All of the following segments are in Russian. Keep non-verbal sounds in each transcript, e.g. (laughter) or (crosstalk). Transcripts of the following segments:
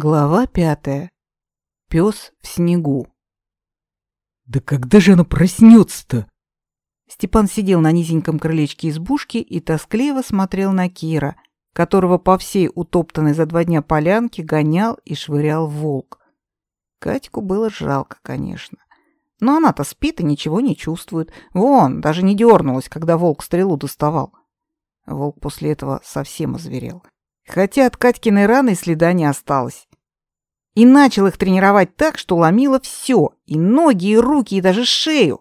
Глава пятая. Пес в снегу. Да когда же она проснется-то? Степан сидел на низеньком крылечке избушки и тоскливо смотрел на Кира, которого по всей утоптанной за два дня полянке гонял и швырял волк. Катьку было жалко, конечно. Но она-то спит и ничего не чувствует. Вон, даже не дернулась, когда волк стрелу доставал. Волк после этого совсем озверел. Хотя от Катькиной раны следа не осталось. И начал их тренировать так, что ломило все, и ноги, и руки, и даже шею.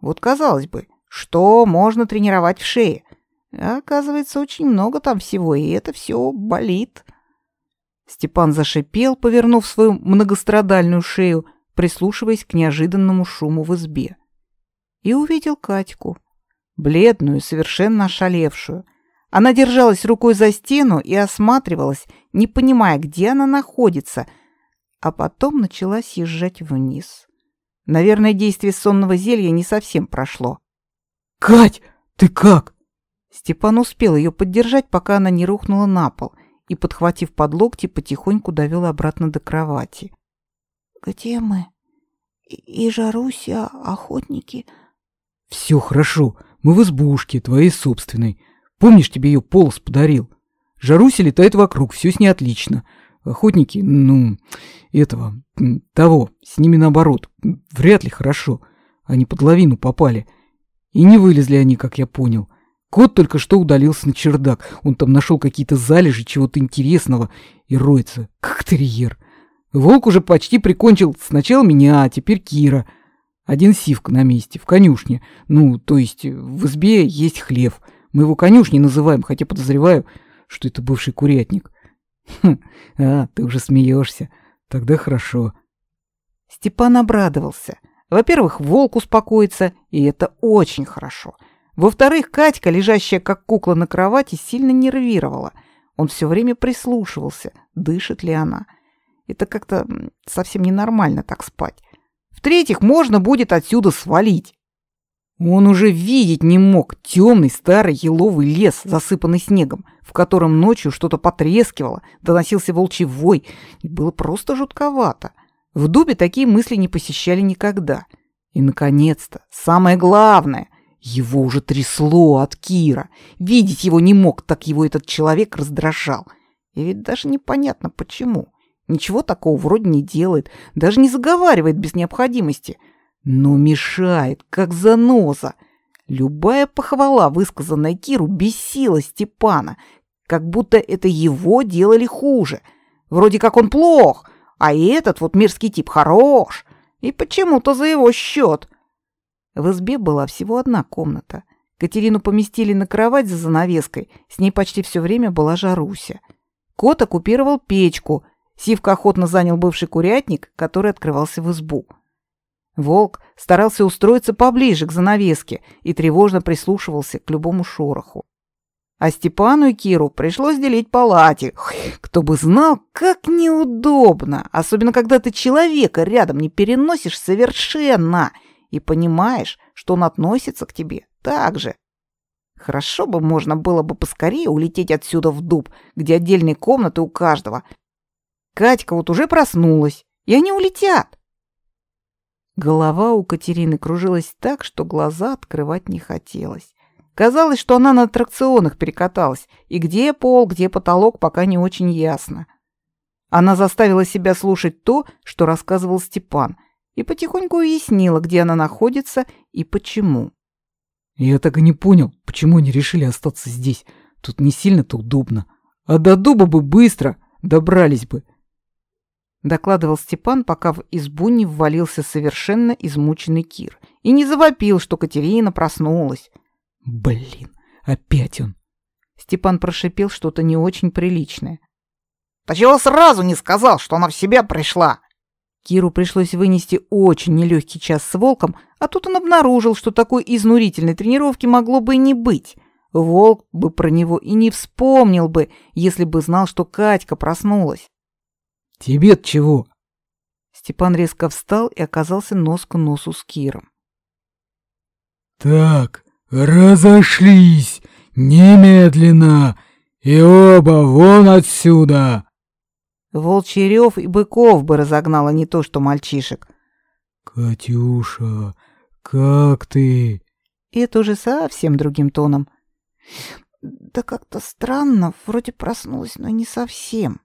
Вот казалось бы, что можно тренировать в шее? А оказывается, очень много там всего, и это все болит. Степан зашипел, повернув свою многострадальную шею, прислушиваясь к неожиданному шуму в избе. И увидел Катьку, бледную, совершенно ошалевшую, она держалась рукой за стену и осматривалась, не понимая, где она находится, а потом начала съезжать вниз. Наверное, действие сонного зелья не совсем прошло. «Кать, ты как?» Степан успел ее поддержать, пока она не рухнула на пол, и, подхватив под локти, потихоньку довел обратно до кровати. «Где мы? И, и Жаруся, охотники?» «Все хорошо, мы в избушке, твоей собственной. Помнишь, тебе ее полос подарил? Жаруся летает вокруг, все с ней отлично. Охотники, ну, этого, того, с ними наоборот, вряд ли хорошо. Они под лавину попали. И не вылезли они, как я понял. Кот только что удалился на чердак. Он там нашел какие-то залежи чего-то интересного и роется, как терьер. Волк уже почти прикончил сначала меня, а теперь Кира. Один сивка на месте, в конюшне. Ну, то есть в избе есть хлев — мы его конюшней называем, хотя подозреваю, что это бывший курятник. Хм, а, ты уже смеешься. Тогда хорошо. Степан обрадовался. Во-первых, волк успокоится, и это очень хорошо. Во-вторых, Катька, лежащая как кукла на кровати, сильно нервировала. Он все время прислушивался, дышит ли она. Это как-то совсем ненормально так спать. В-третьих, можно будет отсюда свалить. Он уже видеть не мог темный старый еловый лес, засыпанный снегом, в котором ночью что-то потрескивало, доносился волчий вой, и было просто жутковато. В дубе такие мысли не посещали никогда. И, наконец-то, самое главное, его уже трясло от Кира. Видеть его не мог, так его этот человек раздражал. И ведь даже непонятно почему. Ничего такого вроде не делает, даже не заговаривает без необходимости — но мешает, как заноза. Любая похвала, высказанная Киру, бесила Степана, как будто это его делали хуже. Вроде как он плох, а этот вот мирский тип хорош. И почему-то за его счет. В избе была всего одна комната. Катерину поместили на кровать за занавеской, с ней почти все время была Жаруся. Кот оккупировал печку, Сивка охотно занял бывший курятник, который открывался в избу. Волк старался устроиться поближе к занавеске и тревожно прислушивался к любому шороху. А Степану и Киру пришлось делить палати. Кто бы знал, как неудобно, особенно когда ты человека рядом не переносишь совершенно и понимаешь, что он относится к тебе так же. Хорошо бы можно было бы поскорее улететь отсюда в дуб, где отдельные комнаты у каждого. Катька вот уже проснулась, и они улетят. Голова у Катерины кружилась так, что глаза открывать не хотелось. Казалось, что она на аттракционах перекаталась, и где пол, где потолок, пока не очень ясно. Она заставила себя слушать то, что рассказывал Степан, и потихоньку уяснила, где она находится и почему. «Я так и не понял, почему они решили остаться здесь. Тут не сильно-то удобно. А до дуба бы быстро добрались бы докладывал Степан, пока в избу не ввалился совершенно измученный Кир и не завопил, что Катерина проснулась. Блин, опять он. Степан прошипел что-то не очень приличное. «Ты чего сразу не сказал, что она в себя пришла?» Киру пришлось вынести очень нелегкий час с волком, а тут он обнаружил, что такой изнурительной тренировки могло бы и не быть. Волк бы про него и не вспомнил бы, если бы знал, что Катька проснулась. Тебе чего? Степан резко встал и оказался нос к носу с Киром. «Так, разошлись! Немедленно! И оба вон отсюда!» Волчий рев и быков бы разогнало не то что мальчишек. «Катюша, как ты?» И это уже совсем другим тоном. Да как-то странно, вроде проснулась, но не совсем.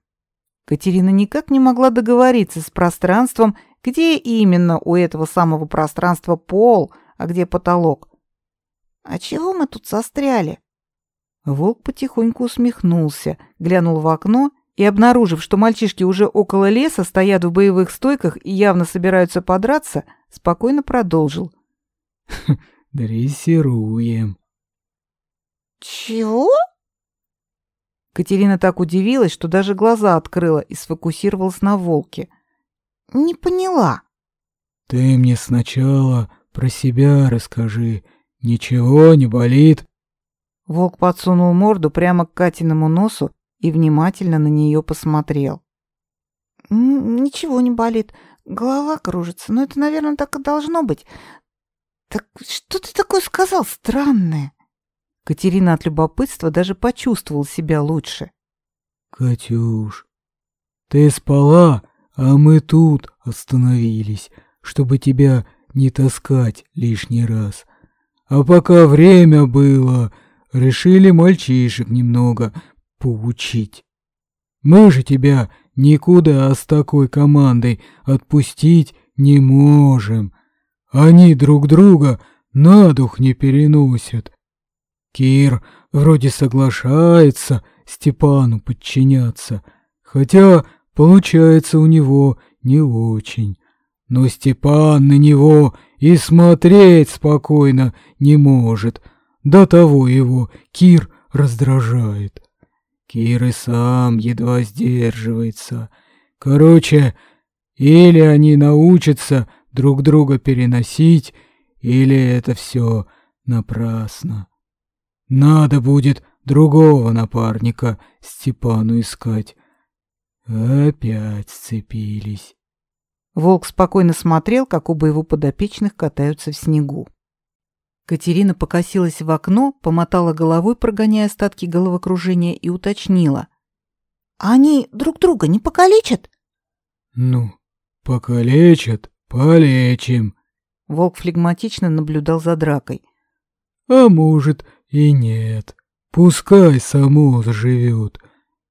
Катерина никак не могла договориться с пространством, где именно у этого самого пространства пол, а где потолок. А чего мы тут застряли? Волк потихоньку усмехнулся, глянул в окно и, обнаружив, что мальчишки уже около леса стоят в боевых стойках и явно собираются подраться, спокойно продолжил. «Дрессируем». Чего? Катерина так удивилась, что даже глаза открыла и сфокусировалась на волке. Не поняла. «Ты мне сначала про себя расскажи. Ничего не болит?» Волк подсунул морду прямо к Катиному носу и внимательно на нее посмотрел. «Ничего не болит. Голова кружится. Но это, наверное, так и должно быть. Так что ты такое сказал странное?» Катерина от любопытства даже почувствовала себя лучше. «Катюш, ты спала, а мы тут остановились, чтобы тебя не таскать лишний раз. А пока время было, решили мальчишек немного поучить. Мы же тебя никуда с такой командой отпустить не можем. Они друг друга на дух не переносят. Кир вроде соглашается Степану подчиняться, хотя получается у него не очень. Но Степан на него и смотреть спокойно не может. До того его Кир раздражает. Кир и сам едва сдерживается. Короче, или они научатся друг друга переносить, или это все напрасно. Надо будет другого напарника Степану искать. Опять сцепились. Волк спокойно смотрел, как оба его подопечных катаются в снегу. Катерина покосилась в окно, помотала головой, прогоняя остатки головокружения, и уточнила. «Они друг друга не покалечат?» «Ну, покалечат, полечим». Волк флегматично наблюдал за дракой. «А может, и нет, пускай само заживет.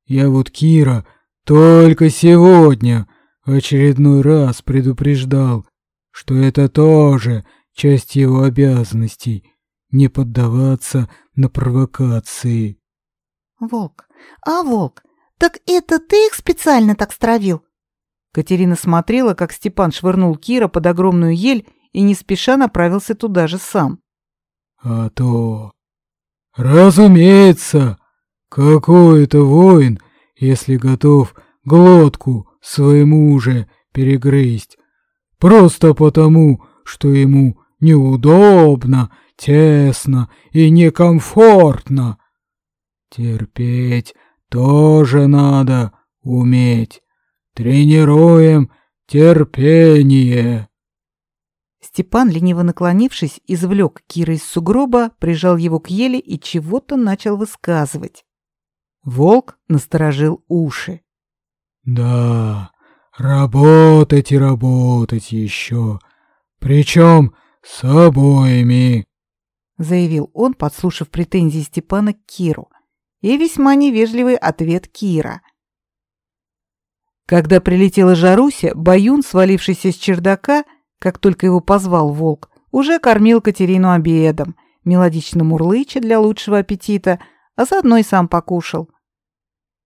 Я вот Кира только сегодня очередной раз предупреждал, что это тоже часть его обязанностей — не поддаваться на провокации. Волк, а волк, так это ты их специально так стравил? Катерина смотрела, как Степан швырнул Кира под огромную ель и не спеша направился туда же сам. А то Разумеется, какой это воин, если готов глотку своему же перегрызть, просто потому, что ему неудобно, тесно и некомфортно. Терпеть тоже надо уметь. Тренируем терпение. Степан, лениво наклонившись, извлек Кира из сугроба, прижал его к еле и чего-то начал высказывать. Волк насторожил уши. «Да, работать и работать еще, причем с обоими», — заявил он, подслушав претензии Степана к Киру, и весьма невежливый ответ Кира. Когда прилетела Жаруся, Баюн, свалившийся с чердака, — как только его позвал волк, уже кормил Катерину обедом, мелодично мурлыча для лучшего аппетита, а заодно и сам покушал.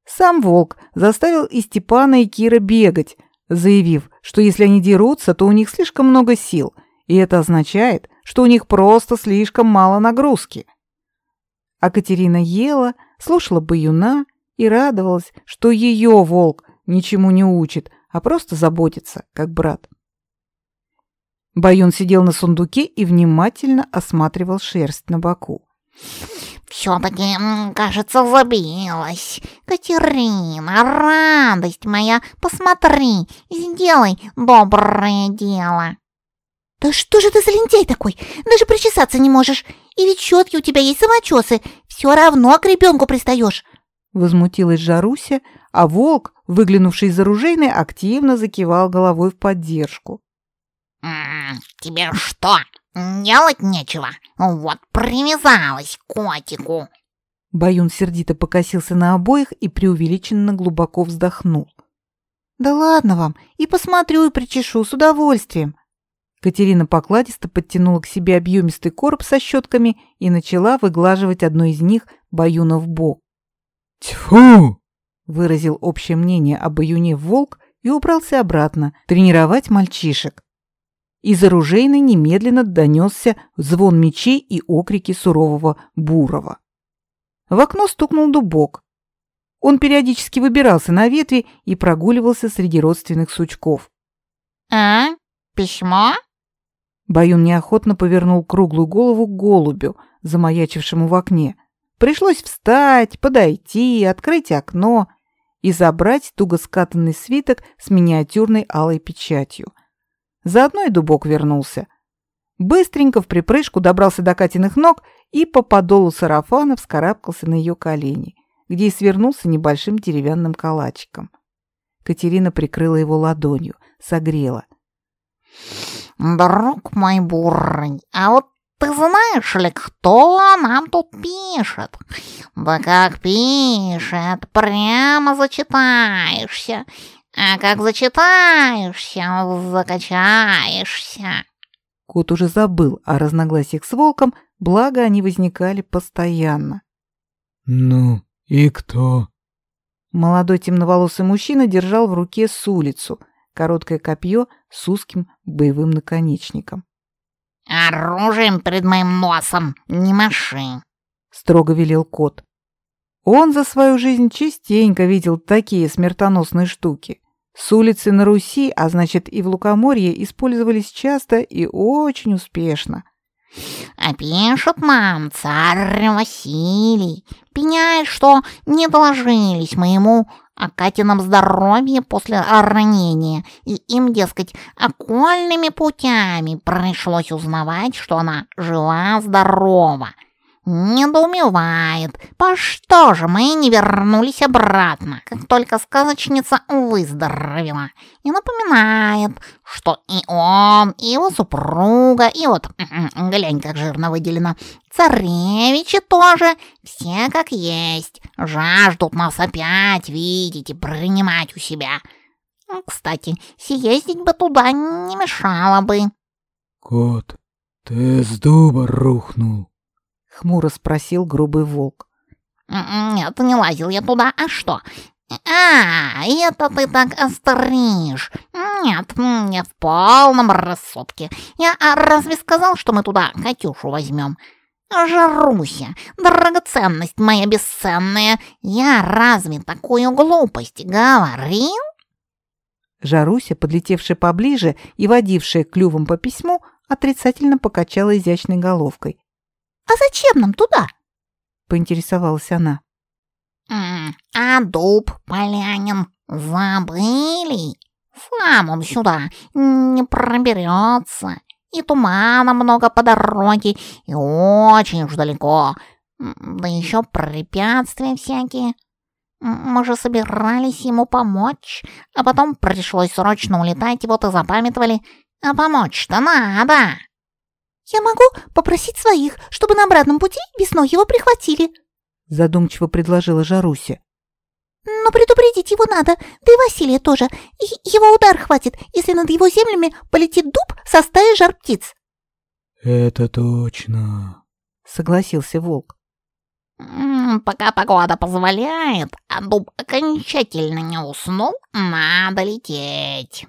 Сам волк заставил и Степана, и Кира бегать, заявив, что если они дерутся, то у них слишком много сил, и это означает, что у них просто слишком мало нагрузки. А Катерина ела, слушала баюна и радовалась, что ее волк ничему не учит, а просто заботится, как брат. Баюн сидел на сундуке и внимательно осматривал шерсть на боку. «Все-таки, кажется, забилась. Катерина, радость моя, посмотри, сделай доброе дело». «Да что же ты за лентяй такой? Даже причесаться не можешь. И ведь щетки у тебя есть самочесы. Все равно к ребенку пристаешь». Возмутилась Жаруся, а волк выглянувший из оружейной, активно закивал головой в поддержку. М, «Тебе что, делать нечего? Вот привязалась к котику!» Баюн сердито покосился на обоих и преувеличенно глубоко вздохнул. Да ладно вам, и посмотрю, и причешу с удовольствием. Катерина покладисто подтянула к себе объемистый короб со щетками и начала выглаживать одну из них Баюна в бок. Тьфу! Выразил общее мнение об Баюне волк и убрался обратно тренировать мальчишек. Из оружейной немедленно донесся звон мечей и окрики сурового Бурова. В окно стукнул дубок. Он периодически выбирался на ветви и прогуливался среди родственных сучков. «А? Письмо?» Баюн неохотно повернул круглую голову к голубю, замаячившему в окне. Пришлось встать, подойти, открыть окно и забрать туго скатанный свиток с миниатюрной алой печатью. Заодно и дубок вернулся. Быстренько в припрыжку добрался до Катиных ног и по подолу сарафана вскарабкался на ее колени, где и свернулся небольшим деревянным калачиком. Катерина прикрыла его ладонью, согрела. «Друг мой бурый, а вот ты знаешь ли, кто нам тут пишет? Да как пишет, прямо зачитаешься. А как зачитаешься, закачаешься». Кот уже забыл о разногласиях с волком, благо они возникали постоянно. Ну, и кто? Молодой темноволосый мужчина держал в руке с улицу, короткое копье с узким боевым наконечником. «Оружием перед моим носом не маши!» — строго велел кот. Он за свою жизнь частенько видел такие смертоносные штуки. С улицы на Руси, а значит и в Лукоморье, использовались часто и очень успешно. А пишет нам царь Василий, пеняет, что не доложились моему о Катином здоровье после ранения, и им, дескать, окольными путями пришлось узнавать, что она жива-здорова. Недоумевает, по что же мы не вернулись обратно, как только сказочница выздоровела. И напоминает, что и он, и его супруга, и вот, (laughs) глянь, как жирно выделено, царевичи тоже, все как есть, жаждут нас опять видеть и принимать у себя. Кстати, съездить бы туда не мешало бы. Кот, ты с дуба рухнул. Хмуро спросил грубый волк. «Нет, не лазил я туда, а что? А, это ты так остришь. Нет, не в полном рассудке. Я а разве сказал, что мы туда Катюшу возьмем? Жаруся, драгоценность моя бесценная, я разве такую глупость говорил?» Жаруся, подлетевшая поближе и водившая клювом по письму, отрицательно покачала изящной головкой. «А зачем нам туда?» — поинтересовалась она. «А дуб полянин забыли? Сам он сюда не проберется, и тумана много по дороге, и очень уж далеко, да еще препятствия всякие. Мы же собирались ему помочь, а потом пришлось срочно улетать, и вот и запамятовали, а помочь-то надо!» «Я могу попросить своих, чтобы на обратном пути весной его прихватили», задумчиво предложила Жаруся. «Но предупредить его надо, да и Василия тоже. Его удар хватит, если над его землями полетит дуб со стаей жар-птиц». «Это точно», — согласился волк. «Пока погода позволяет, а дуб окончательно не уснул, надо лететь»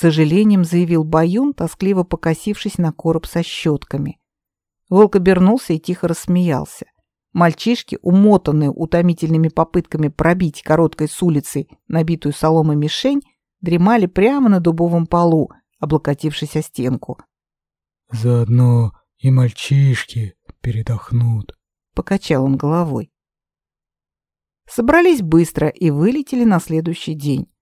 с сожалением заявил Баюн, тоскливо покосившись на короб со щетками. Волк обернулся и тихо рассмеялся. Мальчишки, умотанные утомительными попытками пробить короткой с улицы набитую соломой мишень, дремали прямо на дубовом полу, облокотившись о стенку. «Заодно и мальчишки передохнут», — покачал он головой. Собрались быстро и вылетели на следующий день.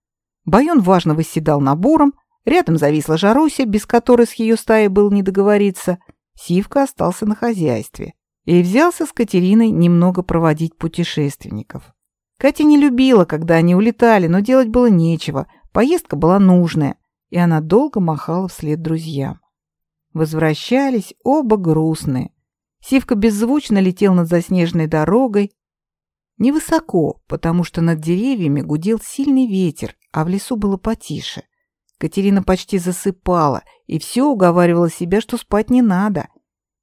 Байон важно восседал на буром, рядом зависла Жаруся, без которой с ее стаей было не договориться. Сивка остался на хозяйстве и взялся с Катериной немного проводить путешественников. Катя не любила, когда они улетали, но делать было нечего. Поездка была нужная, и она долго махала вслед друзьям. Возвращались оба грустные. Сивка беззвучно летел над заснеженной дорогой. Невысоко, потому что над деревьями гудел сильный ветер, а в лесу было потише. Катерина почти засыпала и все уговаривала себя, что спать не надо.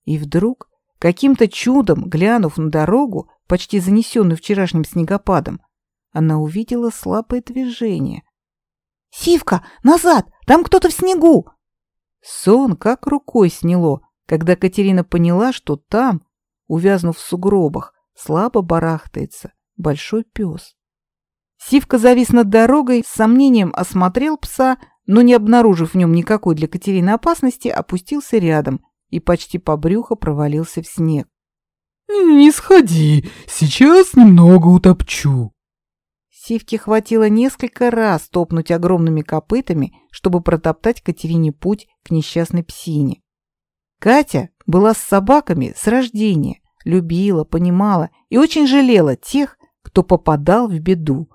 И вдруг, каким-то чудом, глянув на дорогу, почти занесенную вчерашним снегопадом, она увидела слабое движение. «Сивка, назад! Там кто-то в снегу!» Сон как рукой сняло, когда Катерина поняла, что там, увязнув в сугробах, слабо барахтается большой пес. Сивка завис над дорогой, с сомнением осмотрел пса, но, не обнаружив в нем никакой для Катерины опасности, опустился рядом и почти по брюхо провалился в снег. «Не сходи, сейчас немного утопчу». Сивке хватило несколько раз топнуть огромными копытами, чтобы протоптать Катерине путь к несчастной псине. Катя была с собаками с рождения, любила, понимала и очень жалела тех, кто попадал в беду.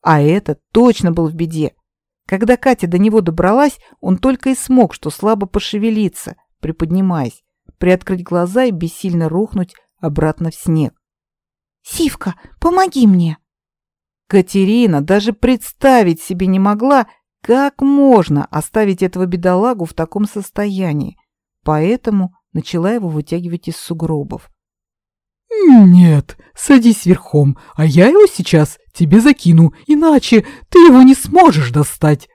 А этот точно был в беде. Когда Катя до него добралась, он только и смог, что слабо пошевелиться, приподнимаясь, приоткрыть глаза и бессильно рухнуть обратно в снег. «Сивка, помоги мне!» Катерина даже представить себе не могла, как можно оставить этого бедолагу в таком состоянии, поэтому начала его вытягивать из сугробов. «Нет, садись верхом, а я его сейчас тебе закину, иначе ты его не сможешь достать!»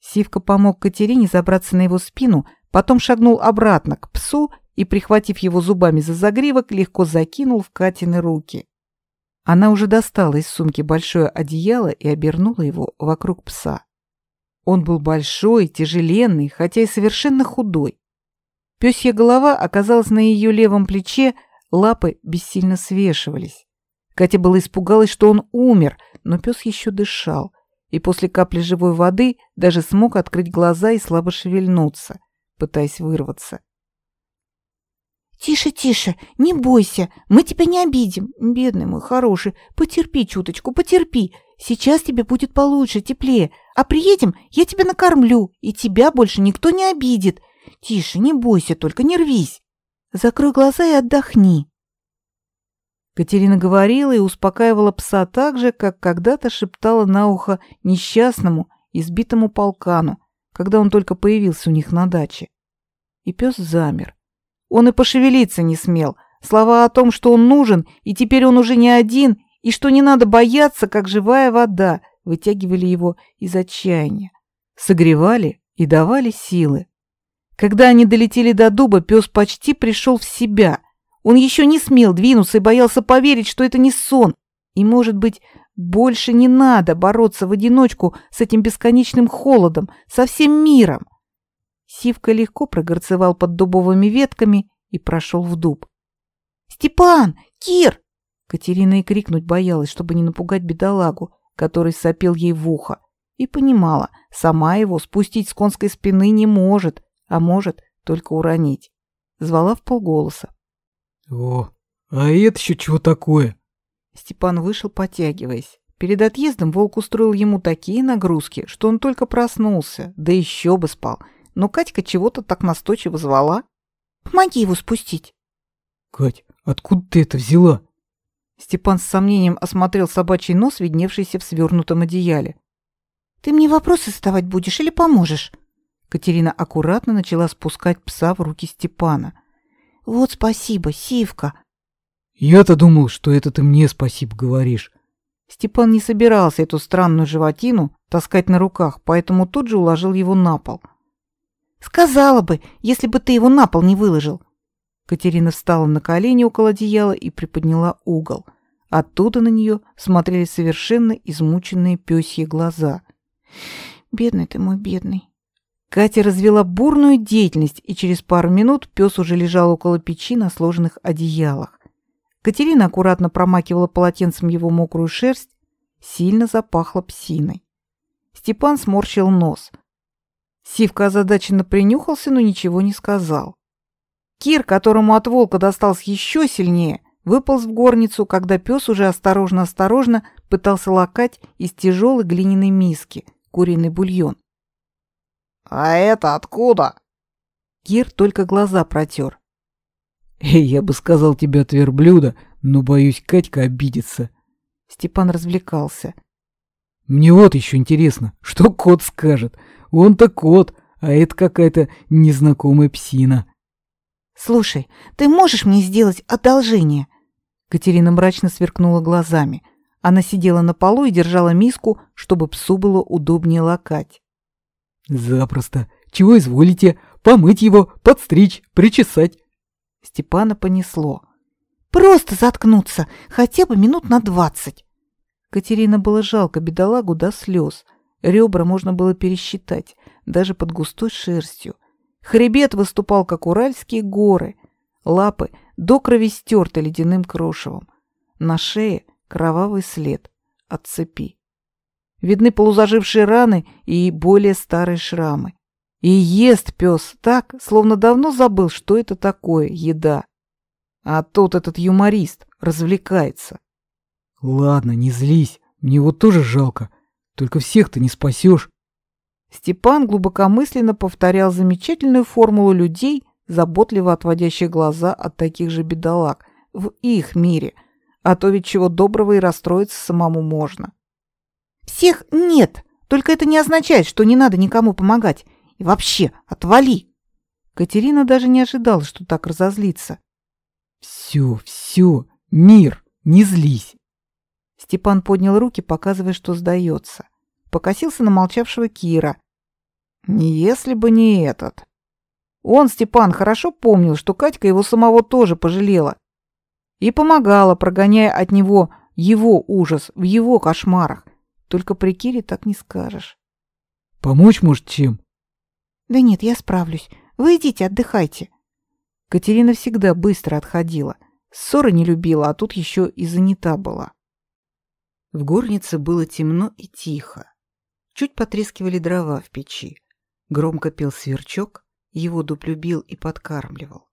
Сивка помог Катерине забраться на его спину, потом шагнул обратно к псу и, прихватив его зубами за загривок, легко закинул в Катины руки. Она уже достала из сумки большое одеяло и обернула его вокруг пса. Он был большой, тяжеленный, хотя и совершенно худой. Пёсья голова оказалась на ее левом плече, лапы бессильно свешивались. Катя была испугалась, что он умер, но пес еще дышал, и после капли живой воды даже смог открыть глаза и слабо шевельнуться, пытаясь вырваться. «Тише, тише, не бойся, мы тебя не обидим, бедный мой хороший, потерпи чуточку, потерпи, сейчас тебе будет получше, теплее, а приедем, я тебя накормлю, и тебя больше никто не обидит. Тише, не бойся, только не рвись, закрой глаза и отдохни». Катерина говорила и успокаивала пса так же, как когда-то шептала на ухо несчастному, избитому полкану, когда он только появился у них на даче. И пес замер он и пошевелиться не смел. Слова о том, что он нужен, и теперь он уже не один, и что не надо бояться, как живая вода, вытягивали его из отчаяния. Согревали и давали силы. Когда они долетели до дуба, пес почти пришел в себя. Он еще не смел двинуться и боялся поверить, что это не сон. И, может быть, больше не надо бороться в одиночку с этим бесконечным холодом, со всем миром. Сивка легко прогорцевал под дубовыми ветками и прошел в дуб. «Степан! Кир!» Катерина и крикнуть боялась, чтобы не напугать бедолагу, который сопел ей в ухо, и понимала, сама его спустить с конской спины не может, а может только уронить. Звала в полголоса. «О, а это еще чего такое?» Степан вышел, потягиваясь. Перед отъездом волк устроил ему такие нагрузки, что он только проснулся, да еще бы спал, но Катька чего-то так настойчиво звала. «Помоги его спустить!» «Кать, откуда ты это взяла?» Степан с сомнением осмотрел собачий нос, видневшийся в свернутом одеяле. «Ты мне вопросы задавать будешь или поможешь?» Катерина аккуратно начала спускать пса в руки Степана. «Вот спасибо, Сивка!» «Я-то думал, что это ты мне спасибо говоришь». Степан не собирался эту странную животину таскать на руках, поэтому тут же уложил его на пол. Сказала бы, если бы ты его на пол не выложил. Катерина встала на колени около одеяла и приподняла угол. Оттуда на нее смотрели совершенно измученные пёсьи глаза. Бедный ты мой, бедный. Катя развела бурную деятельность, и через пару минут пес уже лежал около печи на сложенных одеялах. Катерина аккуратно промакивала полотенцем его мокрую шерсть, сильно запахло псиной. Степан сморщил нос – Сивка озадаченно принюхался, но ничего не сказал. Кир, которому от волка достался еще сильнее, выполз в горницу, когда пес уже осторожно-осторожно пытался лакать из тяжелой глиняной миски куриный бульон. «А это откуда?» Кир только глаза протер. Эй, я бы сказал тебе от верблюда, но, боюсь, Катька обидится. Степан развлекался. Мне вот еще интересно, что кот скажет. Он-то кот, а это какая-то незнакомая псина. Слушай, ты можешь мне сделать одолжение? Катерина мрачно сверкнула глазами. Она сидела на полу и держала миску, чтобы псу было удобнее лакать. Запросто. Чего изволите? Помыть его, подстричь, причесать. Степана понесло. Просто заткнуться, хотя бы минут на двадцать. Катерина было жалко бедолагу до слез. Ребра можно было пересчитать, даже под густой шерстью. Хребет выступал, как уральские горы. Лапы до крови стерты ледяным крошевом. На шее кровавый след от цепи. Видны полузажившие раны и более старые шрамы. И ест пес так, словно давно забыл, что это такое еда. А тут этот юморист развлекается. Ладно, не злись, мне его тоже жалко. Только всех ты не спасешь. Степан глубокомысленно повторял замечательную формулу людей, заботливо отводящих глаза от таких же бедолаг в их мире, а то ведь чего доброго и расстроиться самому можно. Всех нет, только это не означает, что не надо никому помогать. И вообще, отвали!» Катерина даже не ожидала, что так разозлится. «Все, все, мир, не злись!» Степан поднял руки, показывая, что сдается. Покосился на молчавшего Кира. «Не если бы не этот!» Он, Степан, хорошо помнил, что Катька его самого тоже пожалела. И помогала, прогоняя от него его ужас в его кошмарах. Только при Кире так не скажешь. «Помочь, может, чем?» Да нет, я справлюсь. Вы идите, отдыхайте. Катерина всегда быстро отходила. Ссоры не любила, а тут еще и занята была. В горнице было темно и тихо. Чуть потрескивали дрова в печи. Громко пел сверчок, его дуб любил и подкармливал.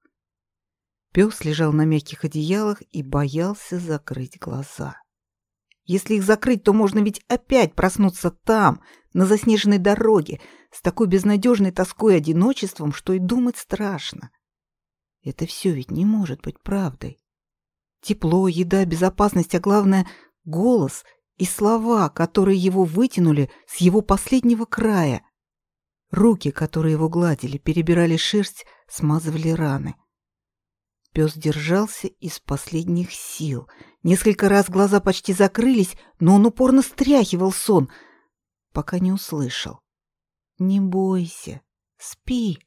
Пес лежал на мягких одеялах и боялся закрыть глаза. Если их закрыть, то можно ведь опять проснуться там, на заснеженной дороге, с такой безнадежной тоской и одиночеством, что и думать страшно. Это все ведь не может быть правдой. Тепло, еда, безопасность, а главное — голос и слова, которые его вытянули с его последнего края. Руки, которые его гладили, перебирали шерсть, смазывали раны. Пес держался из последних сил. Несколько раз глаза почти закрылись, но он упорно стряхивал сон, пока не услышал. Не бойся, спи.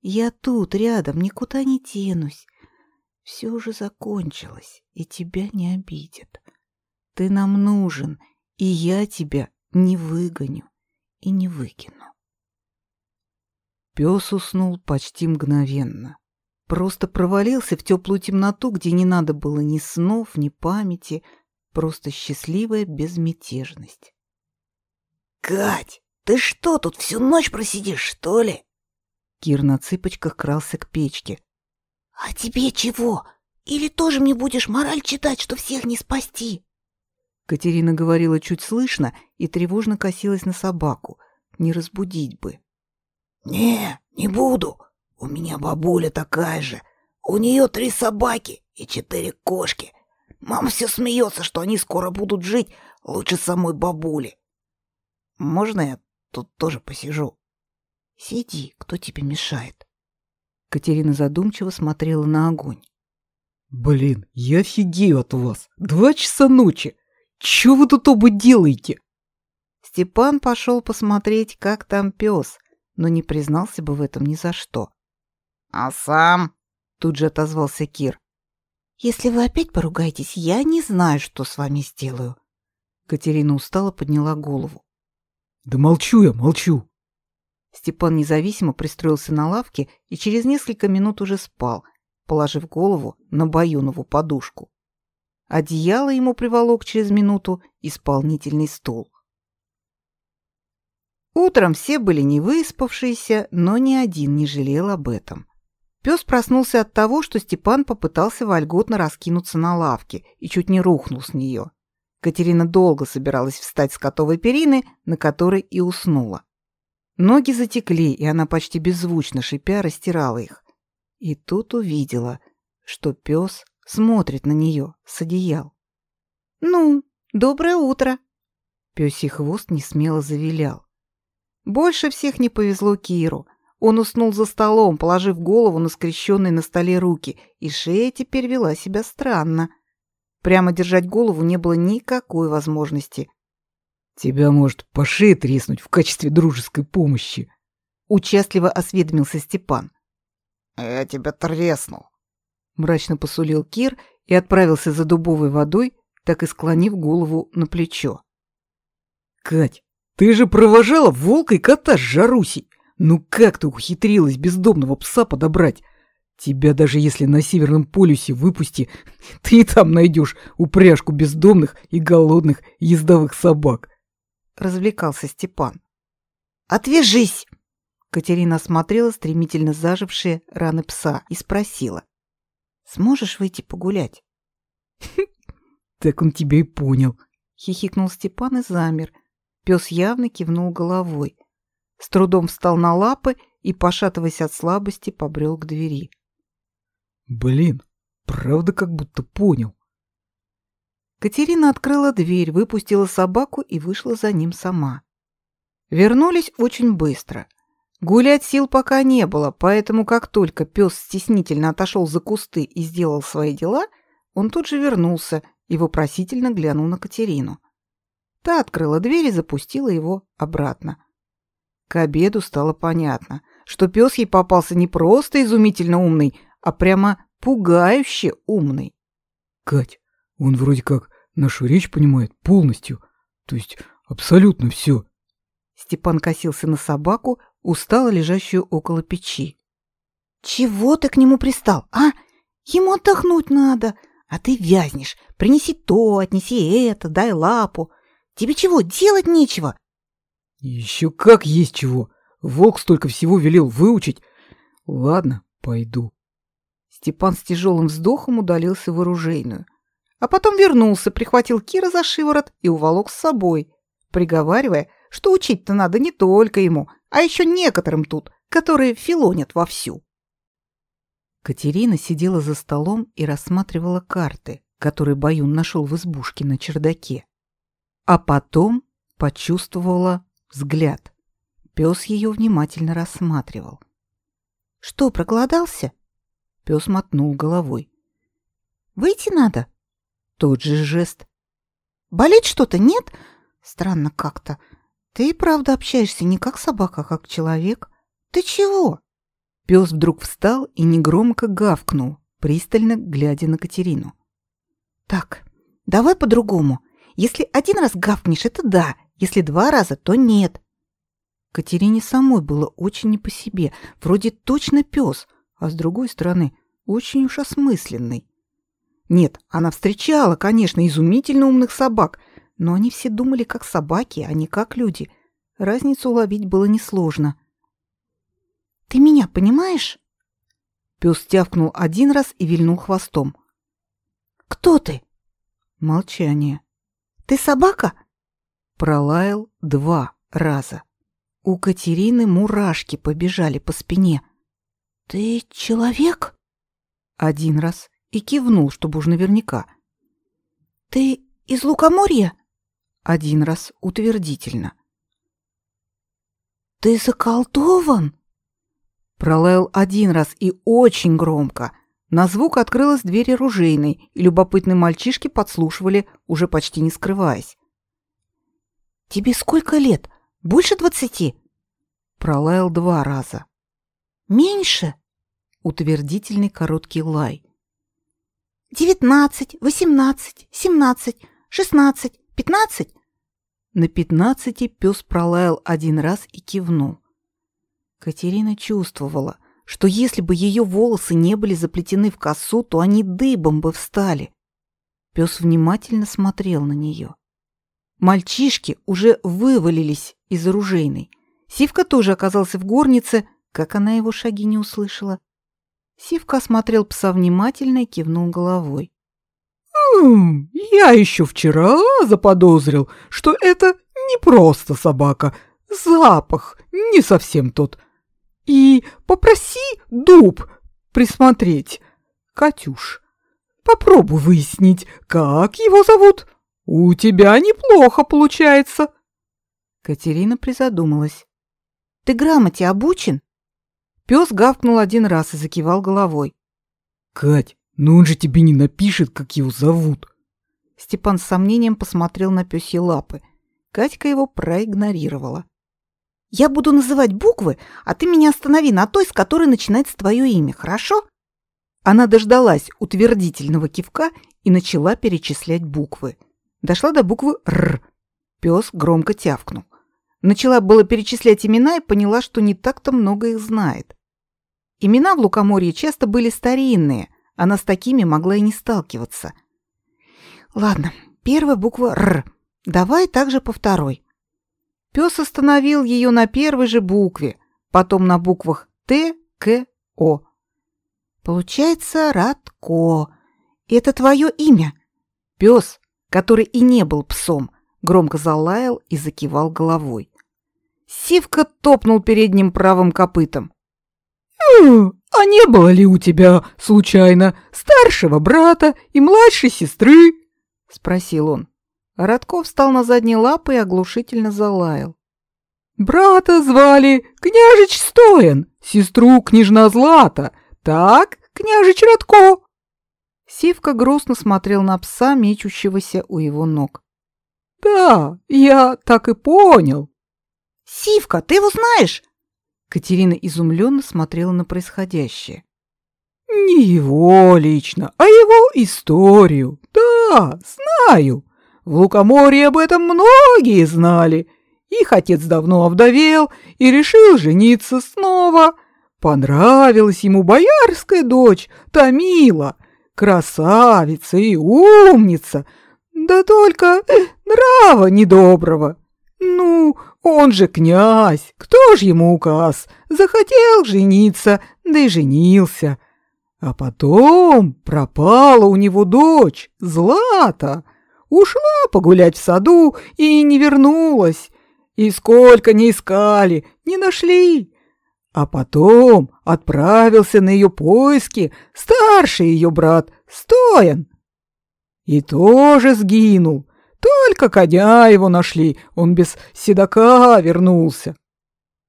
Я тут, рядом, никуда не тянусь. Все уже закончилось, и тебя не обидят. Ты нам нужен, и я тебя не выгоню и не выкину. Пес уснул почти мгновенно. Просто провалился в теплую темноту, где не надо было ни снов, ни памяти, просто счастливая безмятежность. «Кать, ты что, тут всю ночь просидишь, что ли?» Кир на цыпочках крался к печке. «А тебе чего? Или тоже мне будешь мораль читать, что всех не спасти?» Катерина говорила чуть слышно и тревожно косилась на собаку. Не разбудить бы. «Не, не буду. У меня бабуля такая же. У нее три собаки и четыре кошки. Мама все смеется, что они скоро будут жить лучше самой бабули. Можно я тут тоже посижу. Сиди, кто тебе мешает? Катерина задумчиво смотрела на огонь. Блин, я офигею от вас. Два часа ночи. Чё вы тут оба делаете? Степан пошел посмотреть, как там пес, но не признался бы в этом ни за что. А сам? Тут же отозвался Кир. Если вы опять поругаетесь, я не знаю, что с вами сделаю. Катерина устало подняла голову. Да молчу я, молчу. Степан независимо пристроился на лавке и через несколько минут уже спал, положив голову на баюнову подушку. Одеяло ему приволок через минуту исполнительный стол. Утром все были не выспавшиеся, но ни один не жалел об этом. Пес проснулся от того, что Степан попытался вольготно раскинуться на лавке и чуть не рухнул с нее. Катерина долго собиралась встать с котовой перины, на которой и уснула. Ноги затекли, и она почти беззвучно шипя растирала их. И тут увидела, что пес смотрит на нее с одеял. «Ну, доброе утро!» Пёсий хвост несмело завилял. Больше всех не повезло Киру. Он уснул за столом, положив голову на скрещенные на столе руки, и шея теперь вела себя странно. Прямо держать голову не было никакой возможности. «Тебя, может, по шее треснуть в качестве дружеской помощи?» Участливо осведомился Степан. «Я тебя треснул», — мрачно посулил Кир и отправился за дубовой водой, так и склонив голову на плечо. «Кать, ты же провожала волка и кота с Жарусей. Ну как ты ухитрилась бездомного пса подобрать? Тебя даже если на Северном полюсе выпусти, (laughs) ты и там найдешь упряжку бездомных и голодных ездовых собак. Развлекался Степан. Отвяжись! Катерина осмотрела стремительно зажившие раны пса и спросила. Сможешь выйти погулять? (laughs) Так он тебя и понял. Хихикнул Степан и замер. Пес явно кивнул головой. С трудом встал на лапы и, пошатываясь от слабости, побрел к двери. Блин, правда как будто понял. Катерина открыла дверь, выпустила собаку и вышла за ним сама. Вернулись очень быстро. Гулять сил пока не было, поэтому как только пес стеснительно отошел за кусты и сделал свои дела, он тут же вернулся и вопросительно глянул на Катерину. Та открыла дверь и запустила его обратно. К обеду стало понятно, что пес ей попался не просто изумительно умный, а прямо пугающе умный. Кать, он вроде как нашу речь понимает полностью, то есть абсолютно все. Степан косился на собаку, устало лежащую около печи. «Чего ты к нему пристал, а? Ему отдохнуть надо, а ты вязнешь. Принеси то, отнеси это, дай лапу. Тебе чего, делать нечего?» «Еще как есть чего. Волк столько всего велел выучить. Ладно, пойду». Степан с тяжелым вздохом удалился в оружейную. А потом вернулся, прихватил Кира за шиворот и уволок с собой, приговаривая, что учить-то надо не только ему, а еще некоторым тут, которые филонят вовсю. Катерина сидела за столом и рассматривала карты, которые Баюн нашел в избушке на чердаке. А потом почувствовала взгляд. Пес ее внимательно рассматривал. «Что, проголодался?» Пес мотнул головой. «Выйти надо?» Тот же жест. «Болит что-то, нет? Странно как-то. Ты и правда общаешься не как собака, а как человек. Ты чего?» Пес вдруг встал и негромко гавкнул, пристально глядя на Катерину. «Так, давай по-другому. Если один раз гавкнешь, это да. Если два раза, то нет». Катерине самой было очень не по себе. Вроде точно пес, а с другой стороны, очень уж осмысленный. Нет, она встречала, конечно, изумительно умных собак, но они все думали как собаки, а не как люди. Разницу уловить было несложно. «Ты меня понимаешь?» Пес тявкнул один раз и вильнул хвостом. «Кто ты?» Молчание. «Ты собака?» Пролаял два раза. У Катерины мурашки побежали по спине. «Ты человек?» Один раз и кивнул, чтобы уж наверняка. «Ты из Лукоморья?» Один раз утвердительно. «Ты заколдован?» Пролаял один раз и очень громко. На звук открылась дверь оружейной, и любопытные мальчишки подслушивали, уже почти не скрываясь. «Тебе сколько лет? Больше двадцати?» Пролаял два раза. «Меньше?» Утвердительный короткий лай. «Девятнадцать, восемнадцать, семнадцать, шестнадцать, пятнадцать?» На пятнадцати пес пролаял один раз и кивнул. Катерина чувствовала, что если бы ее волосы не были заплетены в косу, то они дыбом бы встали. Пес внимательно смотрел на нее. Мальчишки уже вывалились из оружейной. Сивка тоже оказался в горнице, как она его шаги не услышала. Сивка осмотрел пса внимательно и кивнул головой. «М, Я еще вчера заподозрил, что это не просто собака. Запах не совсем тот. И попроси дуб присмотреть. Катюш, попробуй выяснить, как его зовут. У тебя неплохо получается. Катерина призадумалась. Ты грамоте обучен? Пес гавкнул один раз и закивал головой. Кать, ну он же тебе не напишет, как его зовут. Степан с сомнением посмотрел на пёсьи лапы. Катька его проигнорировала. Я буду называть буквы, а ты меня останови на той, с которой начинается твое имя, хорошо? Она дождалась утвердительного кивка и начала перечислять буквы. Дошла до буквы «Р». Пес громко тявкнул. Начала было перечислять имена и поняла, что не так-то много их знает. Имена в Лукоморье часто были старинные, она с такими могла и не сталкиваться. Ладно, первая буква «Р». Давай также по второй. Пес остановил ее на первой же букве, потом на буквах Т, К, О. Получается Радко. Это твое имя. Пес, который и не был псом, громко залаял и закивал головой. Сивка топнул передним правым копытом. «Э, А не было ли у тебя, случайно, старшего брата и младшей сестры? спросил он. Радков встал на задние лапы и оглушительно залаял. Брата звали княжич Стоян, сестру княжна Злата. Так, княжич Радко. Сивка грустно смотрел на пса, мечущегося у его ног. Да, я так и понял. Сивка, ты его знаешь? Катерина изумленно смотрела на происходящее. Не его лично, а его историю. Да, знаю. В Лукоморье об этом многие знали. Их отец давно овдовел и решил жениться снова. Понравилась ему боярская дочь Тамила, красавица и умница, да только нрава недоброго. Ну, он же князь, кто ж ему указ? Захотел жениться, да и женился. А потом пропала у него дочь, Злата. Ушла погулять в саду и не вернулась. И сколько не искали, не нашли. А потом отправился на ее поиски старший ее брат Стоян. И тоже сгинул. Только коня его нашли, он без седока вернулся.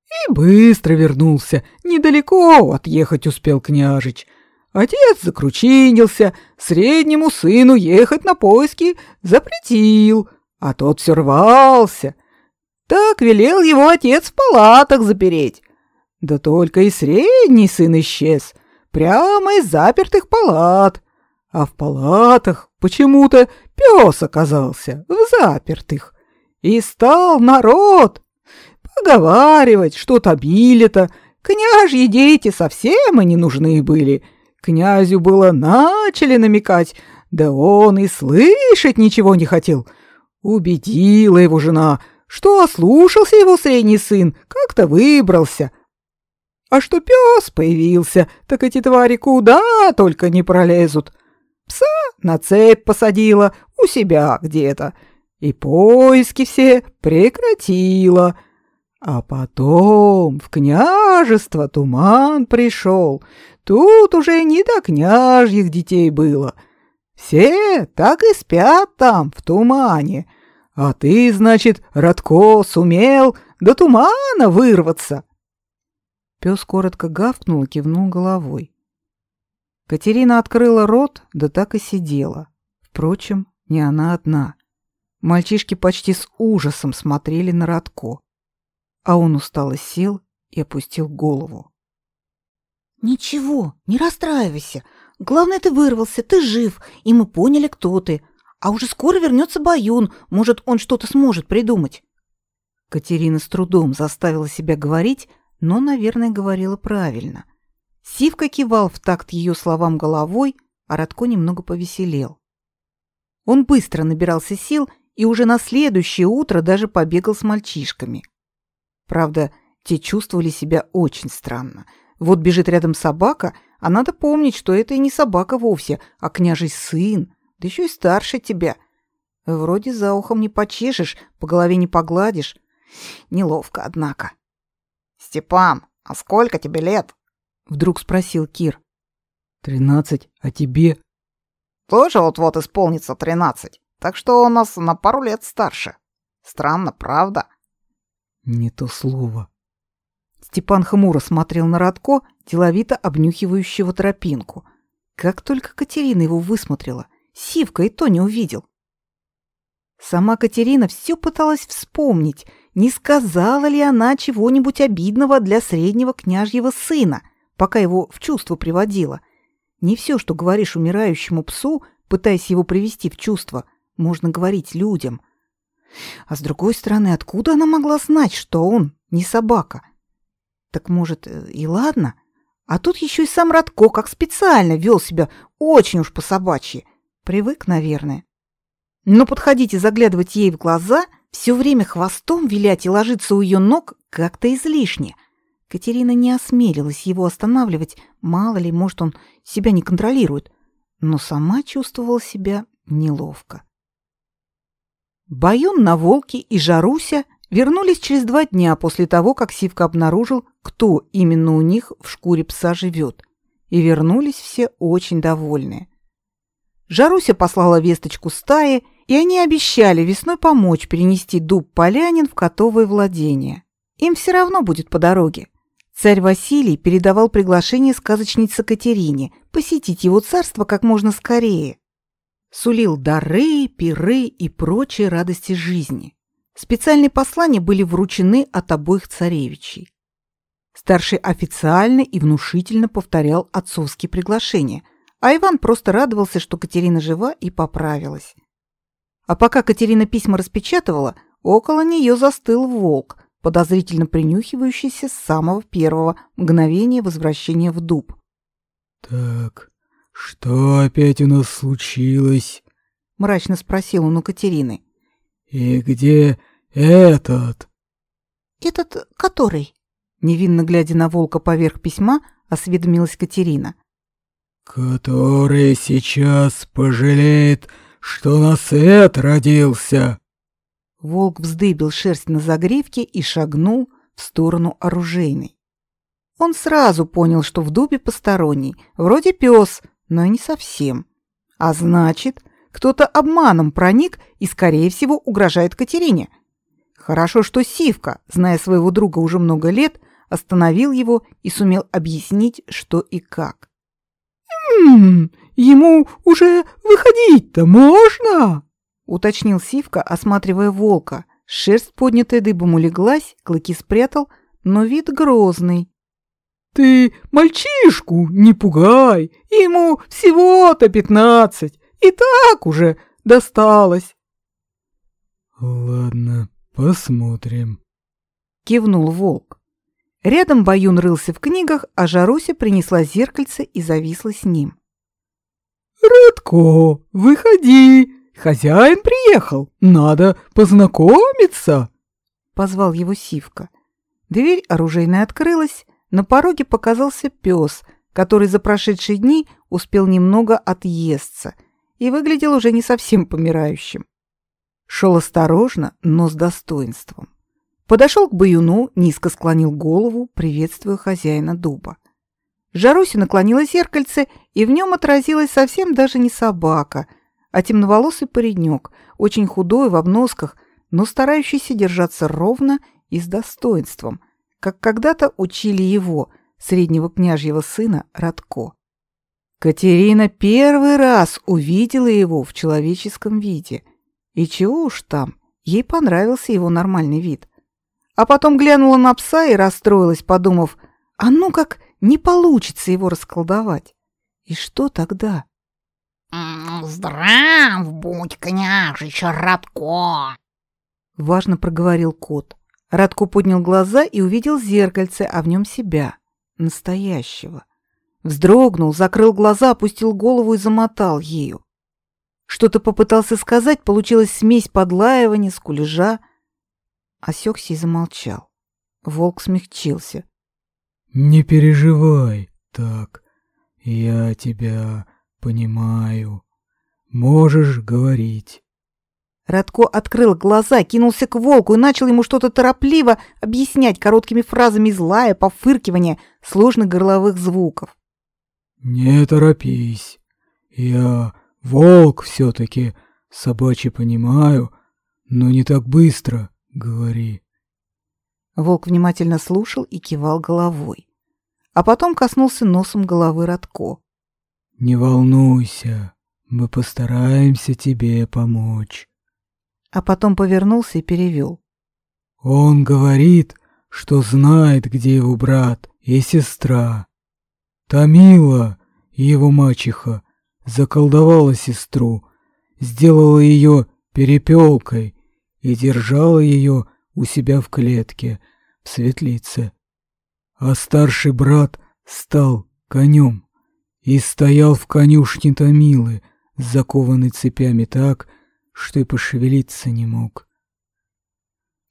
И быстро вернулся, недалеко отъехать успел княжич. Отец закручинился, среднему сыну ехать на поиски запретил, а тот все рвался. Так велел его отец в палатах запереть. Да только и средний сын исчез, прямо из запертых палат. А в палатах почему-то пес оказался, в запертых. И стал народ поговаривать, что табили-то, княжьи дети совсем и не нужны были. Князю было начали намекать, да он и слышать ничего не хотел. Убедила его жена, что ослушался его средний сын, как-то выбрался. А что пес появился, так эти твари куда только не пролезут. Пса на цепь посадила у себя где-то и поиски все прекратила. А потом в княжество туман пришел. Тут уже не до княжьих детей было. Все так и спят там, в тумане. А ты, значит, Радко, сумел до тумана вырваться. Пес коротко гавкнул и кивнул головой. Катерина открыла рот, да так и сидела. Впрочем, не она одна. Мальчишки почти с ужасом смотрели на Радко. А он устало сел и опустил голову. Ничего, не расстраивайся. Главное, ты вырвался, ты жив, и мы поняли, кто ты. А уже скоро вернется Баюн, может, он что-то сможет придумать. Катерина с трудом заставила себя говорить, но, наверное, говорила правильно. Сивка кивал в такт ее словам головой, а Радко немного повеселел. Он быстро набирался сил и уже на следующее утро даже побегал с мальчишками. Правда, те чувствовали себя очень странно. Вот бежит рядом собака, А надо помнить, что это и не собака вовсе, а княжий сын, да еще и старше тебя. Вроде за ухом не почешешь, по голове не погладишь. Неловко, однако. Степан, а сколько тебе лет? Вдруг спросил Кир. Тринадцать, а тебе? Тоже вот-вот исполнится тринадцать. Так что у нас на пару лет старше. Странно, правда? Не то слово. Степан хмуро смотрел на Радко, деловито обнюхивающего тропинку. Как только Катерина его высмотрела, Сивка и то не увидел. Сама Катерина все пыталась вспомнить, не сказала ли она чего-нибудь обидного для среднего княжьего сына, пока его в чувство приводила. Не все, что говоришь умирающему псу, пытаясь его привести в чувство, можно говорить людям. А с другой стороны, откуда она могла знать, что он не собака? Так может, э, и ладно? А тут еще и сам Радко как специально вел себя очень уж по-собачьи. Привык, наверное. Но подходить и заглядывать ей в глаза, все время хвостом вилять и ложиться у ее ног как-то излишне. Катерина не осмелилась его останавливать, мало ли, может, он себя не контролирует, но сама чувствовала себя неловко. Баюн на Волке и Жаруся вернулись через два дня после того, как Сивка обнаружил, кто именно у них в шкуре пса живет, и вернулись все очень довольные. Жаруся послала весточку стае, и они обещали весной помочь перенести дуб полянин в котовое владение. Им все равно будет по дороге. Царь Василий передавал приглашение сказочнице Катерине посетить его царство как можно скорее. Сулил дары, пиры и прочие радости жизни. Специальные послания были вручены от обоих царевичей. Старший официально и внушительно повторял отцовские приглашения, а Иван просто радовался, что Катерина жива и поправилась. А пока Катерина письма распечатывала, около нее застыл волк, подозрительно принюхивающийся с самого первого мгновения возвращения в дуб. «Так, что опять у нас случилось?» — мрачно спросил он у Катерины. «И где этот?» «Этот который?» Невинно глядя на волка поверх письма, осведомилась Катерина. «Который сейчас пожалеет, что на свет родился!» Волк вздыбил шерсть на загривке и шагнул в сторону оружейной. Он сразу понял, что в дубе посторонний, вроде пес, но и не совсем. А значит, кто-то обманом проник и, скорее всего, угрожает Катерине. Хорошо, что Сивка, зная своего друга уже много лет, остановил его и сумел объяснить, что и как. «М ему уже выходить-то можно?» — уточнил Сивка, осматривая волка. Шерсть, поднятая дыбом, улеглась, клыки спрятал, но вид грозный. «Ты мальчишку не пугай, ему всего-то пятнадцать, и так уже досталось». «Ладно, посмотрим», — кивнул волк. Рядом Баюн рылся в книгах, а Жаруся принесла зеркальце и зависла с ним. «Радко, выходи, хозяин приехал, надо познакомиться!» Позвал его Сивка. Дверь оружейная открылась, на пороге показался пес, который за прошедшие дни успел немного отъесться и выглядел уже не совсем помирающим. Шел осторожно, но с достоинством. Подошел к баюну, низко склонил голову, приветствуя хозяина дуба. Жаруся наклонила зеркальце, и в нем отразилась совсем даже не собака, а темноволосый паренек, очень худой в обносках, но старающийся держаться ровно и с достоинством, как когда-то учили его, среднего княжьего сына, Радко. Катерина первый раз увидела его в человеческом виде. И чего уж там, ей понравился его нормальный вид. А потом глянула на пса и расстроилась, подумав, а ну как не получится его расколдовать. И что тогда? «Здрав будь, княжич Радко!» Важно проговорил кот. Радко поднял глаза и увидел зеркальце, а в нем себя, настоящего. Вздрогнул, закрыл глаза, опустил голову и замотал ею. Что-то попытался сказать, получилась смесь подлаивания, скулежа, Осекся и замолчал. Волк смягчился. «Не переживай так. Я тебя понимаю. Можешь говорить. Радко открыл глаза, кинулся к волку и начал ему что-то торопливо объяснять короткими фразами злая, пофыркивания, сложных горловых звуков. «Не торопись. Я волк все-таки, собачий понимаю, но не так быстро говори». Волк внимательно слушал и кивал головой, а потом коснулся носом головы Радко. «Не волнуйся, мы постараемся тебе помочь» а потом повернулся и перевел. Он говорит, что знает, где его брат и сестра. Тамила, его мачеха, заколдовала сестру, сделала ее перепелкой и держала ее у себя в клетке, в светлице. А старший брат стал конем и стоял в конюшне Тамилы, закованный цепями так, что и пошевелиться не мог.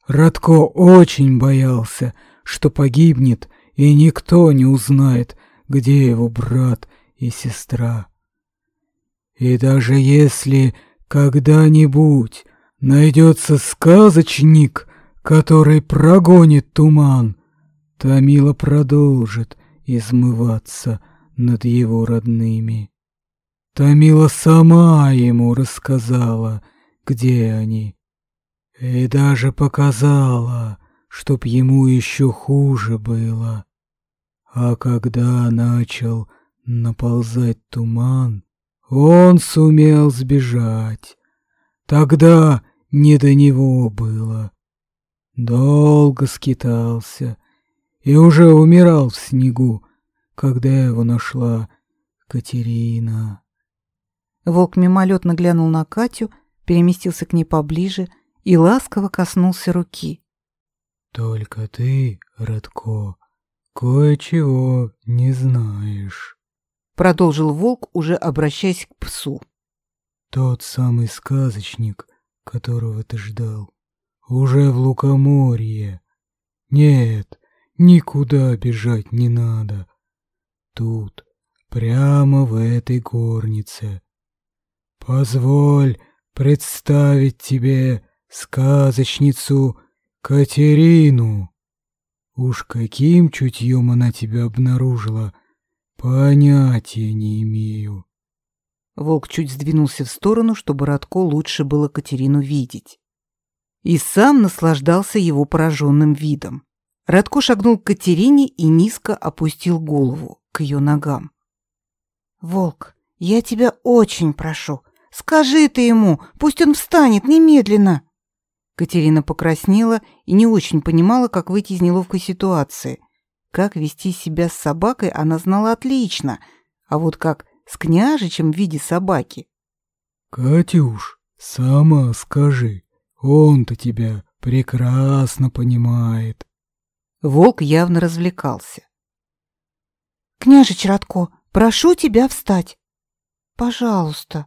Радко очень боялся, что погибнет, и никто не узнает, где его брат и сестра. И даже если когда-нибудь найдется сказочник, который прогонит туман, Тамила продолжит измываться над его родными. Тамила сама ему рассказала — где они. И даже показала, чтоб ему еще хуже было. А когда начал наползать туман, он сумел сбежать. Тогда не до него было. Долго скитался и уже умирал в снегу, когда его нашла Катерина. Волк мимолетно глянул на Катю, переместился к ней поближе и ласково коснулся руки. «Только ты, Радко, кое-чего не знаешь», — продолжил волк, уже обращаясь к псу. «Тот самый сказочник, которого ты ждал, уже в Лукоморье. Нет, никуда бежать не надо. Тут, прямо в этой горнице. Позволь представить тебе сказочницу Катерину. Уж каким чутьем она тебя обнаружила, понятия не имею. Волк чуть сдвинулся в сторону, чтобы Радко лучше было Катерину видеть. И сам наслаждался его пораженным видом. Радко шагнул к Катерине и низко опустил голову к ее ногам. «Волк, я тебя очень прошу, Скажи ты ему, пусть он встанет немедленно. Катерина покраснела и не очень понимала, как выйти из неловкой ситуации. Как вести себя с собакой она знала отлично, а вот как с княжичем в виде собаки. «Катюш, сама скажи, он-то тебя прекрасно понимает». Волк явно развлекался. «Княжич Радко, прошу тебя встать. Пожалуйста».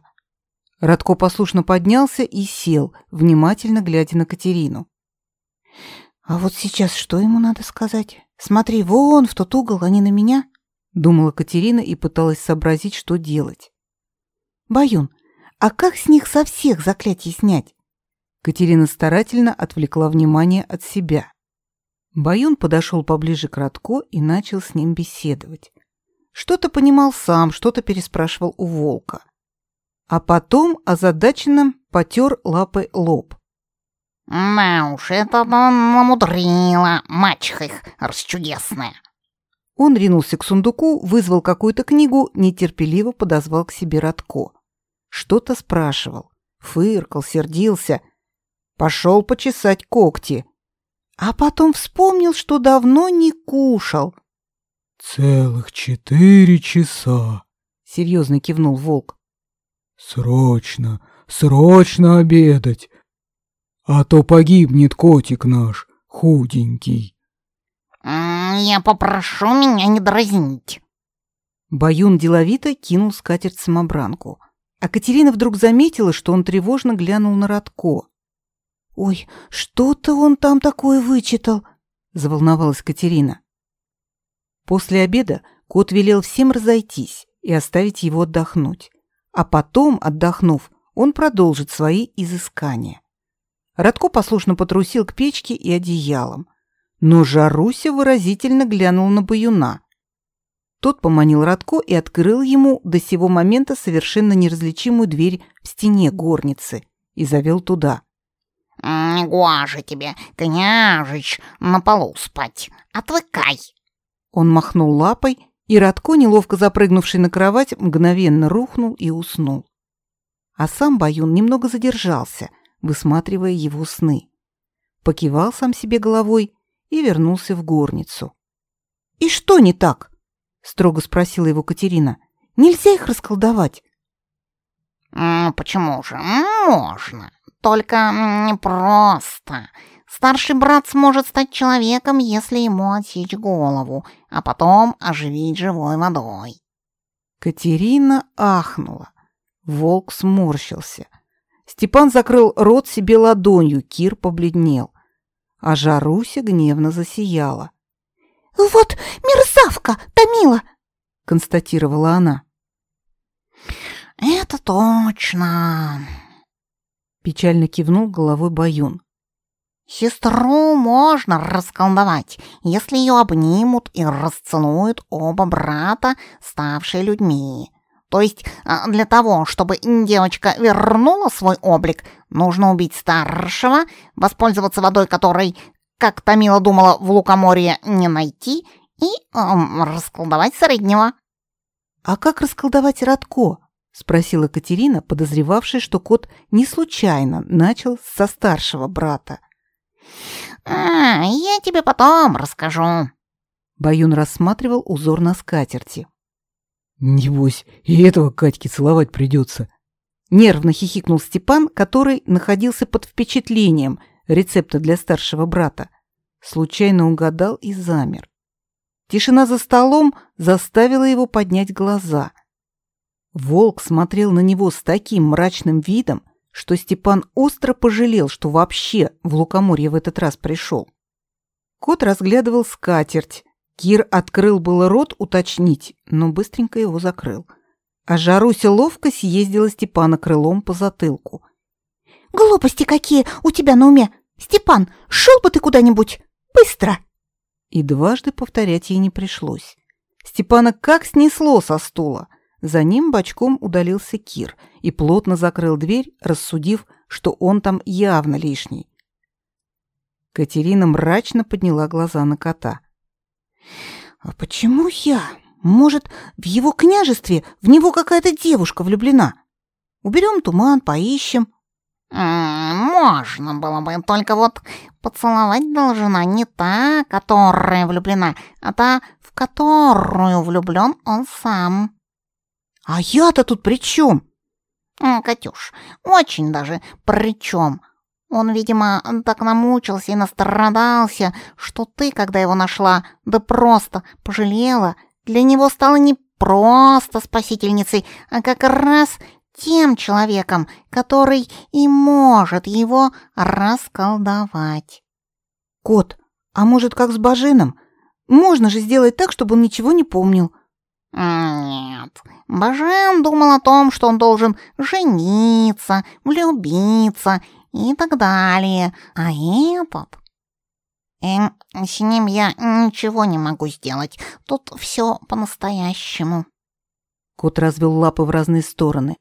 Радко послушно поднялся и сел, внимательно глядя на Катерину. «А вот сейчас что ему надо сказать? Смотри, вон в тот угол, они на меня?» Думала Катерина и пыталась сообразить, что делать. «Баюн, а как с них со всех заклятий снять?» Катерина старательно отвлекла внимание от себя. Баюн подошел поближе к Радко и начал с ним беседовать. Что-то понимал сам, что-то переспрашивал у волка а потом озадаченно потер лапой лоб. «Да уж, это намудрила, мачеха их расчудесная!» Он ринулся к сундуку, вызвал какую-то книгу, нетерпеливо подозвал к себе Радко. Что-то спрашивал, фыркал, сердился, пошел почесать когти, а потом вспомнил, что давно не кушал. «Целых четыре часа», — серьезно кивнул волк. Срочно, срочно обедать, а то погибнет котик наш, худенький. Я попрошу меня не дразнить. Баюн деловито кинул скатерть-самобранку, а Катерина вдруг заметила, что он тревожно глянул на Радко. «Ой, что-то он там такое вычитал», — заволновалась Катерина. После обеда кот велел всем разойтись и оставить его отдохнуть. А потом, отдохнув, он продолжит свои изыскания. Радко послушно потрусил к печке и одеялам. Но Жаруся выразительно глянул на Баюна. Тот поманил Радко и открыл ему до сего момента совершенно неразличимую дверь в стене горницы и завел туда. «Негоже тебе, княжич, на полу спать. Отвыкай!» Он махнул лапой, и Радко, неловко запрыгнувший на кровать, мгновенно рухнул и уснул. А сам Баюн немного задержался, высматривая его сны. Покивал сам себе головой и вернулся в горницу. «И что не так?» — строго спросила его Катерина. «Нельзя их расколдовать?» «Почему же? Можно. Только не просто. Старший брат сможет стать человеком, если ему отсечь голову, а потом оживить живой водой». Катерина ахнула. Волк сморщился. Степан закрыл рот себе ладонью, Кир побледнел. А Жаруся гневно засияла. «Вот мерзавка, Томила!» — констатировала она. «Это точно!» Печально кивнул головой Баюн. «Сестру можно расколдовать, если ее обнимут и расцелуют оба брата, ставшие людьми. То есть а, для того, чтобы девочка вернула свой облик, нужно убить старшего, воспользоваться водой, которой, как Тамила думала, в Лукоморье не найти, и эм, расколдовать среднего. «А как расколдовать Радко?» — спросила Катерина, подозревавшая, что кот не случайно начал со старшего брата. «А, я тебе потом расскажу». Баюн рассматривал узор на скатерти. Небось, и этого Катьке целовать придется. Нервно хихикнул Степан, который находился под впечатлением рецепта для старшего брата. Случайно угадал и замер. Тишина за столом заставила его поднять глаза. Волк смотрел на него с таким мрачным видом, что Степан остро пожалел, что вообще в Лукоморье в этот раз пришел. Кот разглядывал скатерть, Кир открыл было рот уточнить, но быстренько его закрыл. А Жаруся ловко съездила Степана крылом по затылку. «Глупости какие у тебя на уме! Степан, шел бы ты куда-нибудь! Быстро!» И дважды повторять ей не пришлось. Степана как снесло со стула. За ним бочком удалился Кир и плотно закрыл дверь, рассудив, что он там явно лишний. Катерина мрачно подняла глаза на кота. А почему я? Может, в его княжестве в него какая-то девушка влюблена? Уберем туман, поищем. можно было бы, только вот поцеловать должна не та, которая влюблена, а та, в которую влюблен он сам. А я-то тут при чем? Катюш, очень даже при чем. Он, видимо, так намучился и настрадался, что ты, когда его нашла, да просто пожалела, для него стала не просто спасительницей, а как раз тем человеком, который и может его расколдовать. Кот, а может, как с Баженом? Можно же сделать так, чтобы он ничего не помнил. Нет, Бажен думал о том, что он должен жениться, влюбиться и так далее. А этот... Эм, с ним я ничего не могу сделать. Тут все по-настоящему. Кот развел лапы в разные стороны.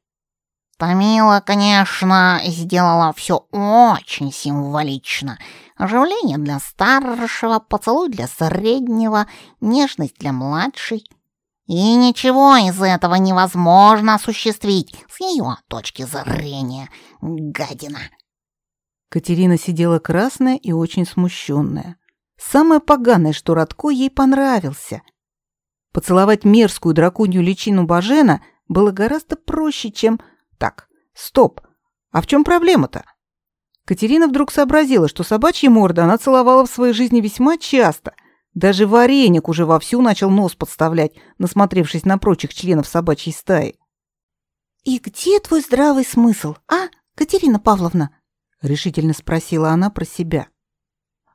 Тамила, конечно, сделала все очень символично. Оживление для старшего, поцелуй для среднего, нежность для младшей. И ничего из этого невозможно осуществить с ее точки зрения. Гадина. Катерина сидела красная и очень смущенная. Самое поганое, что Радко ей понравился. Поцеловать мерзкую драконью личину Бажена было гораздо проще, чем... Так, стоп, а в чем проблема-то? Катерина вдруг сообразила, что собачьи морды она целовала в своей жизни весьма часто. Даже вареник уже вовсю начал нос подставлять, насмотревшись на прочих членов собачьей стаи. «И где твой здравый смысл, а, Катерина Павловна?» решительно спросила она про себя.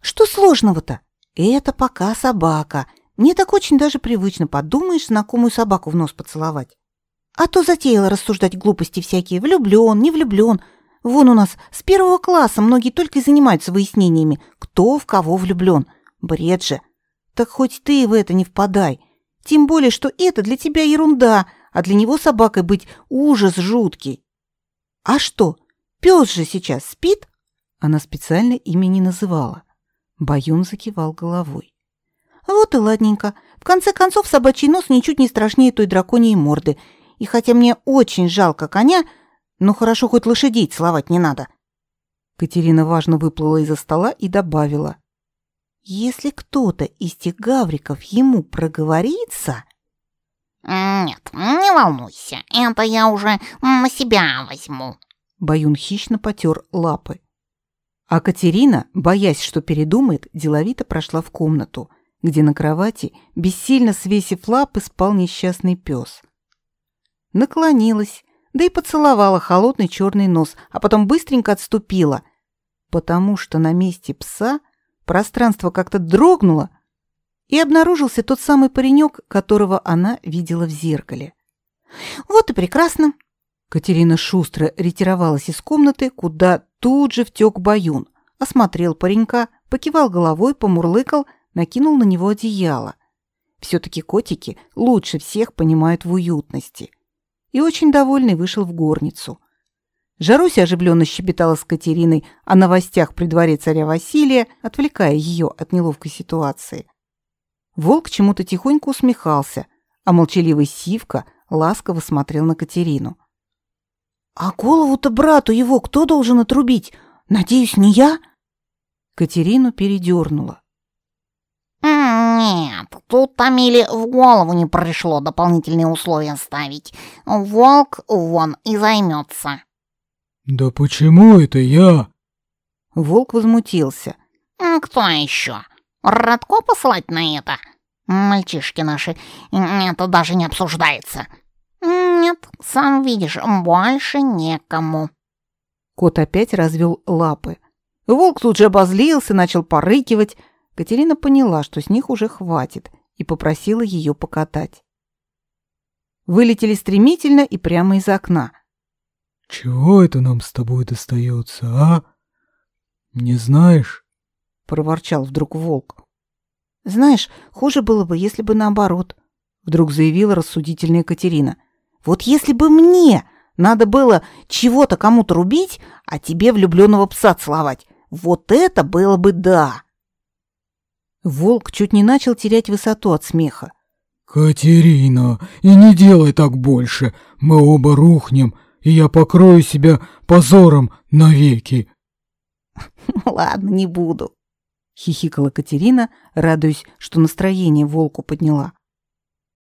Что сложного-то? Это пока собака. Мне так очень даже привычно, подумаешь, знакомую собаку в нос поцеловать. А то затеяла рассуждать глупости всякие, влюблён, не влюблён. Вон у нас с первого класса многие только и занимаются выяснениями, кто в кого влюблён. Бред же. Так хоть ты в это не впадай. Тем более, что это для тебя ерунда, а для него собакой быть ужас жуткий. А что, пес же сейчас спит? Она специально имя не называла. Баюн закивал головой. Вот и ладненько. В конце концов, собачий нос ничуть не страшнее той драконьей морды. И хотя мне очень жалко коня, но хорошо хоть лошадей целовать не надо. Катерина важно выплыла из-за стола и добавила. Если кто-то из тех гавриков ему проговорится... Нет, не волнуйся, это я уже на себя возьму. Баюн хищно потер лапы. А Катерина, боясь, что передумает, деловито прошла в комнату, где на кровати, бессильно свесив лапы, спал несчастный пес. Наклонилась, да и поцеловала холодный черный нос, а потом быстренько отступила, потому что на месте пса пространство как-то дрогнуло, и обнаружился тот самый паренек, которого она видела в зеркале. «Вот и прекрасно!» Катерина шустро ретировалась из комнаты, куда тут же втек Баюн, осмотрел паренька, покивал головой, помурлыкал, накинул на него одеяло. Все-таки котики лучше всех понимают в уютности. И очень довольный вышел в горницу. Жаруся оживленно щебетала с Катериной о новостях при дворе царя Василия, отвлекая ее от неловкой ситуации. Волк чему-то тихонько усмехался, а молчаливый Сивка ласково смотрел на Катерину. «А голову-то брату его кто должен отрубить? Надеюсь, не я?» Катерину передернула. «Нет, тут Тамиле в голову не пришло дополнительные условия ставить. Волк вон и займется». «Да почему это я?» Волк возмутился. «Кто еще? Радко послать на это? Мальчишки наши, это даже не обсуждается. Нет, сам видишь, больше некому». Кот опять развел лапы. Волк тут же обозлился, начал порыкивать. Катерина поняла, что с них уже хватит, и попросила ее покатать. Вылетели стремительно и прямо из окна. «Чего это нам с тобой достается, а? Не знаешь?» — проворчал вдруг волк. «Знаешь, хуже было бы, если бы наоборот», — вдруг заявила рассудительная Катерина. «Вот если бы мне надо было чего-то кому-то рубить, а тебе влюбленного пса целовать, вот это было бы да!» Волк чуть не начал терять высоту от смеха. «Катерина, и не делай так больше, мы оба рухнем, и я покрою себя позором навеки». (laughs) «Ладно, не буду», — хихикала Катерина, радуясь, что настроение волку подняла.